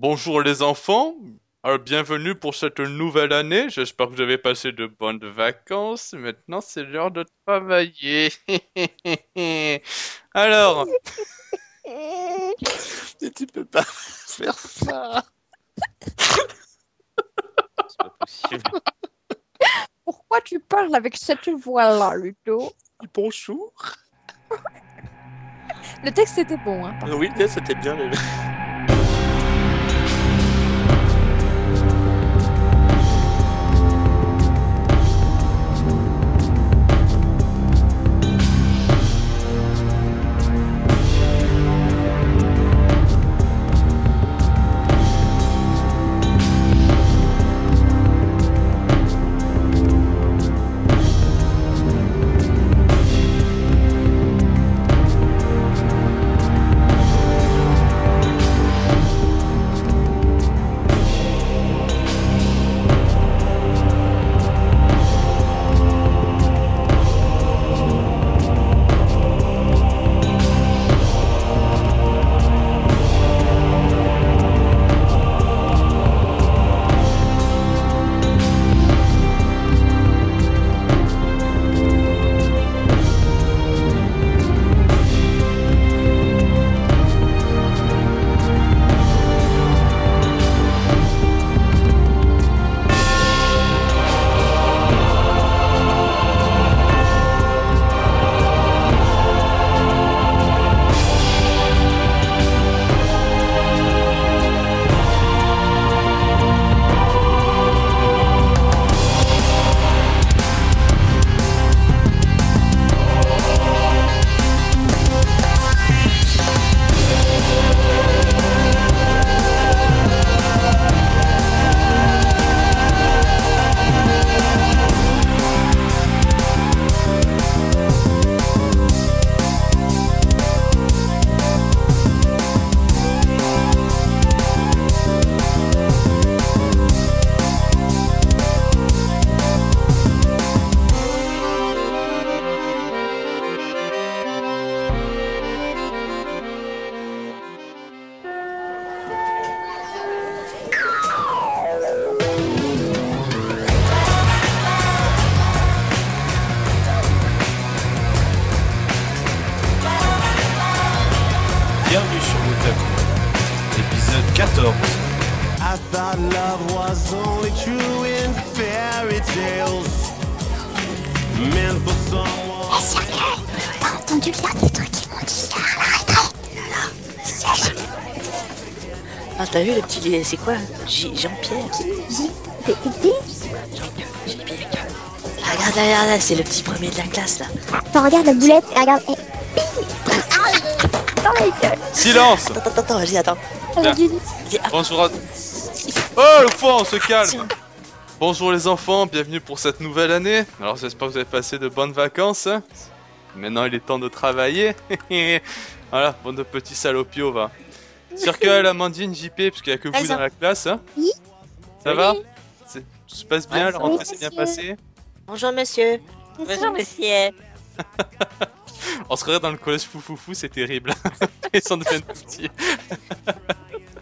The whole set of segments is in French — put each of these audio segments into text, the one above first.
Bonjour les enfants, alors bienvenue pour cette nouvelle année. J'espère que vous avez passé de bonnes vacances. Maintenant, c'est l'heure de travailler. Alors, Mais tu peux pas faire ça. C'est pas possible. Pourquoi tu parles avec cette voix-là, Ludo? Bonjour. Le texte était bon, hein. par- Oui, c'était bien. Thought love was only true in fairy tales. Meant for someone. T'as entendu bien des trucs qui m'ont dit là, à la Ah, t'as vu le petit. C'est quoi? Jean-Pierre Jean-Pierre? Ah, regarde, regarde, là, c'est le petit premier de la classe là. Attends, regarde la boulette, regarde. Gueule. silence Attends, attends, attends, vas-y, attends. Ah, Bonjour à... Oh, le foie, on se calme Bonjour les enfants, bienvenue pour cette nouvelle année. Alors j'espère que vous avez passé de bonnes vacances. hein. Maintenant il est temps de travailler. voilà, bande de petits salopios, va. Circle, Amandine, JP, parce qu'il n'y a que vous dans la classe. Hein Oui. Ça va C'est- Tout se passe bien, Ouais, la rentrée s'est bien monsieur. passée Bonjour monsieur. Bonjour monsieur. On se croirait dans le collège foufoufou, c'est terrible. Ils sont devenus petits.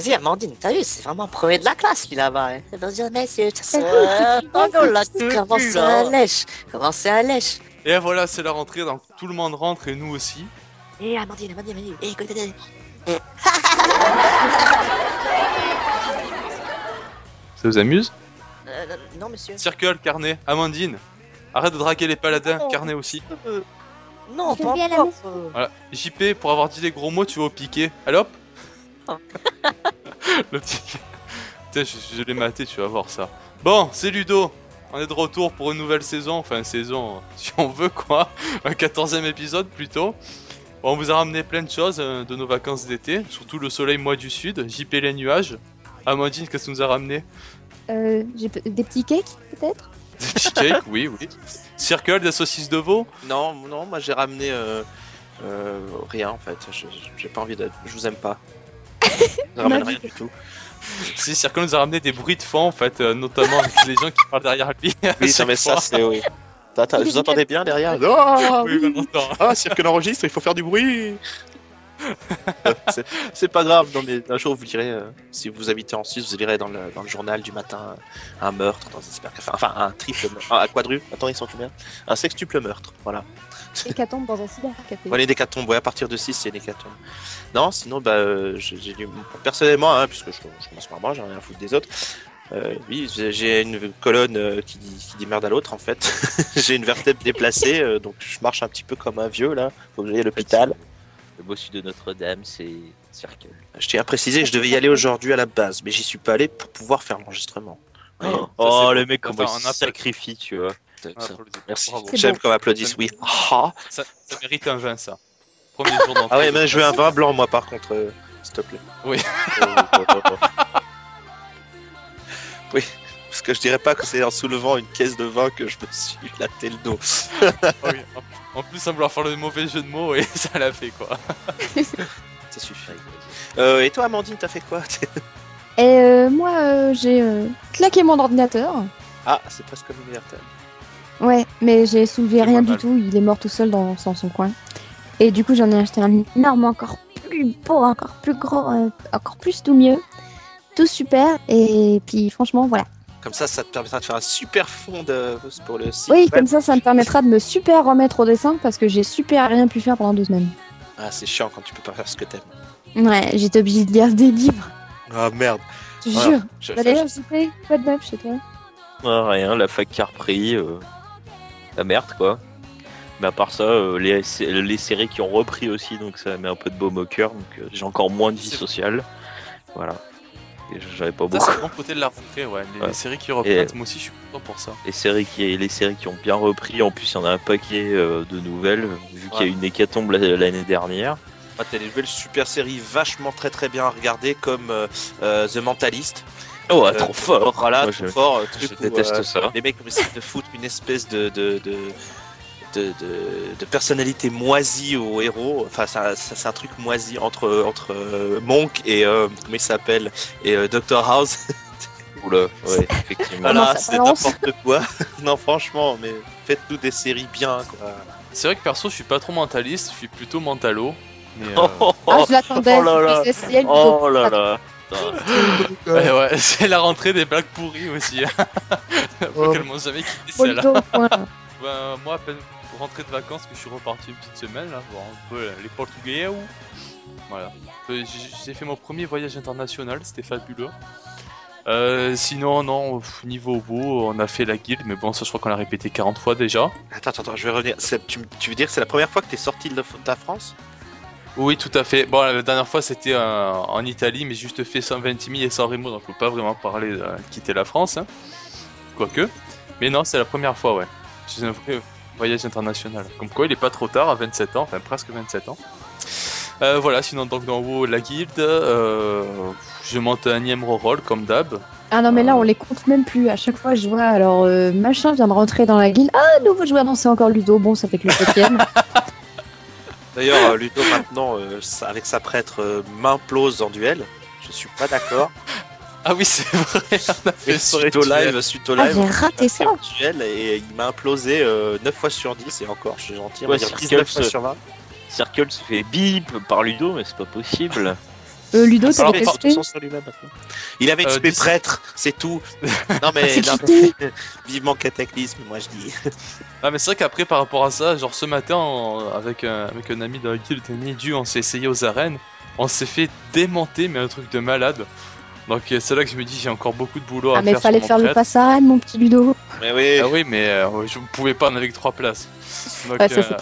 Vas-y, Amandine, t'as vu, c'est vraiment premier de la classe lui là-bas. Hein. Bonjour monsieur, ça sort. Oh non, là, comment c'est un lèche Comment c'est un lèche Et voilà, c'est la rentrée, donc tout le monde rentre et nous aussi. Eh, Amandine, Amandine, Amandine. Eh, écoute, écoute, écoute. Ça vous amuse? Euh, non, monsieur. Circle, carnet, Amandine. Arrête de draguer les paladins, carnet aussi. Euh, Non, pas encore. Voilà. JP, pour avoir dit les gros mots, tu vas au piqué. Allez hop. Le petit. Putain, je, je l'ai maté, tu vas voir ça. Bon, c'est Ludo. On est de retour pour une nouvelle saison. Enfin, saison, euh, si on veut, quoi. Un 14ème épisode plutôt. Bon, on vous a ramené plein de choses euh, de nos vacances d'été. Surtout le soleil, mois du sud. JP, les nuages. Amandine, qu'est-ce que tu nous a ramené Euh, des petits cakes, peut-être? Des petits cakes, oui, oui. Circle, des saucisses de veau? Non, non, moi j'ai ramené euh, euh, rien en fait. Je- J'ai pas envie de. Je vous aime pas. Je ramène rien du tout. Si, Circle nous a ramené des bruits de fond, en fait, euh, notamment avec les gens qui parlent derrière lui. Oui, non, mais ça c'est oui. Attends, vous entendez bien derrière Ah, Oui, oui. on entend. Ah, cirque enregistre, il faut faire du bruit. C'est- pas grave, non mais un jour vous lirez, euh, si vous habitez en Suisse, vous lirez dans le, dans le journal du matin euh, un meurtre dans un cybercafé. Enfin, un triple meurtre. Un quadruple, attends, ils sont combien? Un sextuple meurtre, voilà. Hécatombe dans un cybercafé. Voilà, une hécatombe, ouais, à partir de 6, c'est une hécatombe. Non, sinon, bah, euh, j'ai lu, personnellement, hein, puisque je, je commence par moi, j'ai rien à foutre des autres. euh, oui, j'ai- une colonne euh, qui, dit, qui dit merde à l'autre en fait. j'ai une vertèbre déplacée, euh, donc je marche un petit peu comme un vieux là. Faut que j'aille à l'hôpital. Le bossu de Notre-Dame, c'est Circle. Je tiens à préciser que je devais y aller aujourd'hui à la base, mais j'y suis pas allé pour pouvoir faire l'enregistrement. Ça, Oh, le mec, comment Enfin, il se sacrifie, tu vois. Ça- Ah, ça-. Merci. J'aime qu'on m'applaudisse, oui. Ah, Ça, ça mérite un vin, ça. Premier jour d'entrée. ah ouais, mais je veux un vin blanc moi par contre, euh, s'il te plaît. Oui. Oui, parce que je dirais pas que c'est en soulevant une caisse de vin que je me suis laté le dos. Ah oui, en- En plus, sans vouloir faire le mauvais jeu de mots, et ça l'a fait, quoi. Ça suffit. Euh, et toi, Amandine, t'as fait quoi Et euh, moi, euh, j'ai euh, claqué mon ordinateur. Ah, c'est presque comme universel. Ouais, mais j'ai soulevé rien du mal. tout. Il est mort tout seul dans, dans son coin. Et du coup, j'en ai acheté un énorme, encore plus beau, encore plus grand, encore plus tout mieux. Tout super. Et puis, franchement, voilà. Comme ça, ça te permettra de faire un super fond de... pour le site. Oui, web. comme ça, ça me permettra de me super remettre au dessin parce que j'ai super rien pu faire pendant deux semaines. Ah, c'est chiant quand tu peux pas faire ce que t'aimes. Ouais, j'étais obligée de lire des livres. Ah merde. Je te Voilà. jure. Je- Bah, D'ailleurs, quoi de neuf chez toi Ah, rien, la fac qui a repris. euh, La merde, quoi. Mais à part ça, euh, les, les séries qui ont repris aussi, donc ça met un peu de baume au cœur. Donc euh, j'ai encore moins de vie sociale. Voilà. Et j'avais pas Ça, beaucoup. c'est le côté de la rentrée, ouais. Les, Ouais. les séries qui reprennent, moi aussi, je suis content pour ça. Les séries qui, les séries qui ont bien repris, en plus il y en a un paquet euh, de nouvelles, vu qu'il y a eu une hécatombe la- l'année dernière. T'as des nouvelles super séries vachement très très bien à regarder comme euh, euh, The Mentalist. Oh, Euh, trop fort Voilà, Moi, trop je- fort. Je où, déteste euh, ça. Les mecs essaient de foutre une espèce de de, de, de, de- de personnalité moisie au héros. Enfin, ça, ça- c'est un truc moisi entre entre euh, Monk et euh, comment il s'appelle et euh, Dr House. Oula, ouais, effectivement. Voilà, c'est n'importe quoi. non, franchement, mais faites-nous des séries bien. Quoi. C'est vrai que perso, je suis pas trop mentaliste, je suis plutôt mentalo. Mais, euh, Oh, Ah, je l'attendais. oh là là. oh là là. ouais, ouais, c'est la rentrée des blagues pourries aussi. Faut qu'elles m'ont jamais quitté celle-là. Ben, moi, à peine rentré de vacances, que je suis reparti une petite semaine, là, voir un peu les Portugais ou. Voilà. Euh, J'ai fait mon premier voyage international, c'était fabuleux. Euh, sinon, non, niveau bout, on a fait la guilde, mais bon, ça je crois qu'on l'a répété 40 fois déjà. Attends, attends, attends, je vais revenir. Tu, tu veux dire que c'est la première fois que t'es sorti de la France? Oui, tout à fait. Bon, la dernière fois c'était euh, en Italie, mais juste fait 120 000 et sans Remo, donc on peut pas vraiment parler de quitter la France. hein. Quoique. Mais non, c'est la première fois, ouais. C'est un vrai voyage international. Comme quoi, il est pas trop tard, à 27 ans, enfin presque 27 ans. Euh, voilà, sinon, donc dans haut, la guilde, euh, je monte un Niemro roll comme d'hab. Ah non, mais là, on les compte même plus. À chaque fois, je vois, alors, euh, machin vient de rentrer dans la guilde. Ah, nouveau joueur, non, c'est encore Ludo. Bon, ça fait que le septième. D'ailleurs, euh, Ludo maintenant, euh, avec sa prêtre, euh, m'implose en duel. Je suis pas d'accord. Ah oui, c'est vrai, on a fait suite au live, suite au ah, live, j'ai on a raté fait ça. un duel et il m'a implosé euh, 9 fois sur 10 et encore, je suis gentil. On va Ouais, dire sur 19 Skype, fois sur 20. Circle se fait bip par Ludo, mais c'est pas possible. Euh, Ludo, t'as Alors, il avait Euh, XP dix- prêtre, c'est tout. Non mais, C'est non, mais- vivement cataclysme, moi je dis. Ah mais c'est vrai qu'après par rapport à ça, genre ce matin on- avec un, avec un ami de la guilde Nidu, on s'est essayé aux arènes, on s'est fait démonter mais un truc de malade. Donc euh, c'est là que je me dis j'ai encore beaucoup de boulot à Ah, mais faire. fallait sur mon faire le prêtre. pass à Rennes, mon petit Ludo. Mais oui. Ah oui mais euh, je ne pouvais pas en avec trois places. Donc Ouais, ça, euh,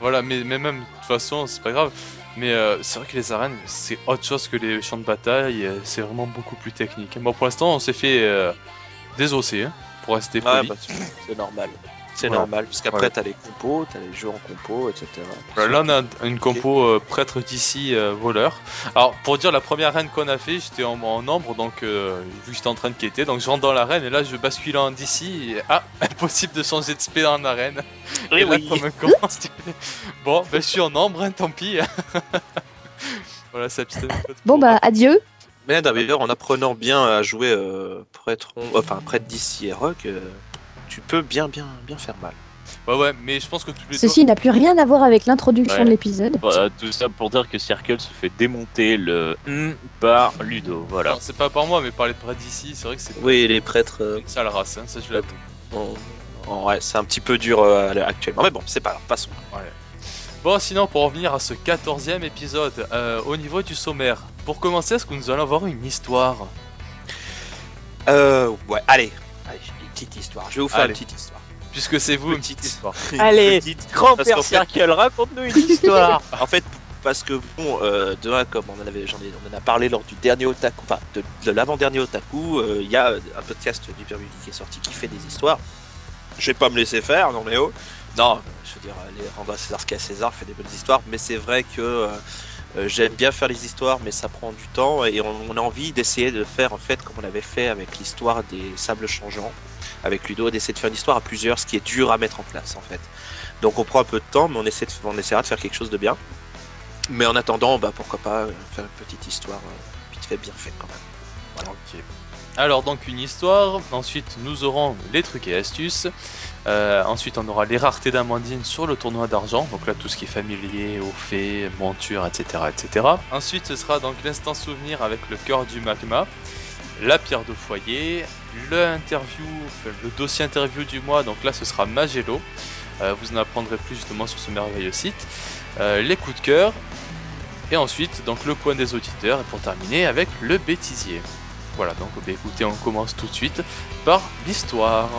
voilà mais, mais même de toute façon c'est pas grave. Mais euh, c'est vrai que les arènes c'est autre chose que les champs de bataille, euh, c'est vraiment beaucoup plus technique. Bon pour l'instant on s'est fait euh, désosser hein, pour rester Ouais, poli. bah, c'est normal. C'est normal, puisqu'après Voilà. t'as les compos, t'as les jeux en compo, etc. Voilà, Là, on a un- une compo euh, prêtre d'ici euh, voleur. Alors, pour dire la première reine qu'on a fait, j'étais en, en ombre, donc euh, vu que j'étais en train de quêter, donc je rentre dans l'arène et là je bascule en d'ici et ah, impossible de changer de spé en arène. Eh Et là, comme un bon, ben je suis en ombre, hein, tant pis. voilà, anecdote Bon, bah, adieu. Mais d'ailleurs, en apprenant bien à jouer euh, prêtre, enfin prêtre d'ici et rock, euh, tu peux bien, bien, bien faire mal. Ouais, ouais, mais je pense que tous les Ceci n'a plus rien à voir avec l'introduction Ouais. de l'épisode. Voilà, tout ça pour dire que Circle se fait démonter le hum par Ludo. Voilà. Non, c'est pas par moi, mais par les prêtres d'ici, c'est vrai que c'est Oui, les prêtres, euh, une sale race, hein, ça je l'avoue. ouais, c'est un petit peu dur euh, à l'heure actuellement. Mais bon, c'est pas grave, passons. Bon, sinon, pour revenir à ce 14 e épisode, euh, au niveau du sommaire, pour commencer, est-ce que nous allons avoir une histoire? Euh, ouais, allez. Petite histoire. Je vais vous faire Allez. une petite histoire. Puisque c'est vous, une Petite. histoire. Allez, Petite. qu'en fait- Circle, raconte-nous une histoire. En fait, parce que bon, euh, de un, comme on en avait, j'en ai, on en a parlé lors du dernier otaku, enfin de, de l'avant-dernier otaku, euh, il y a un podcast du Midi qui est sorti qui fait des histoires. Je vais pas me laisser faire, non mais oh. Non, je veux dire, les rendre à César ce qu'à César fait des bonnes histoires, mais c'est vrai que euh, euh, j'aime bien faire les histoires, mais ça prend du temps et on, on a envie d'essayer de faire en fait comme on avait fait avec l'histoire des sables changeants, avec Ludo, d'essayer de faire une histoire à plusieurs, ce qui est dur à mettre en place en fait. Donc on prend un peu de temps, mais on, essaie de- on essaiera de faire quelque chose de bien. Mais en attendant, bah, pourquoi pas euh, faire une petite histoire euh, vite fait, bien faite quand même. Ok. Alors donc une histoire, ensuite nous aurons les trucs et astuces, Euh, ensuite on aura les raretés d'Amandine sur le tournoi d'argent, donc là tout ce qui est familier, au fait, monture, etc. etc. Ensuite ce sera donc l'instant souvenir avec le cœur du magma, la pierre de foyer, le, le dossier interview du mois, donc là ce sera Magello, Euh, vous en apprendrez plus justement sur ce merveilleux site, Euh, les coups de cœur, et ensuite donc le point des auditeurs, et pour terminer avec le bêtisier. Voilà, donc bah, écoutez, on commence tout de suite par l'histoire.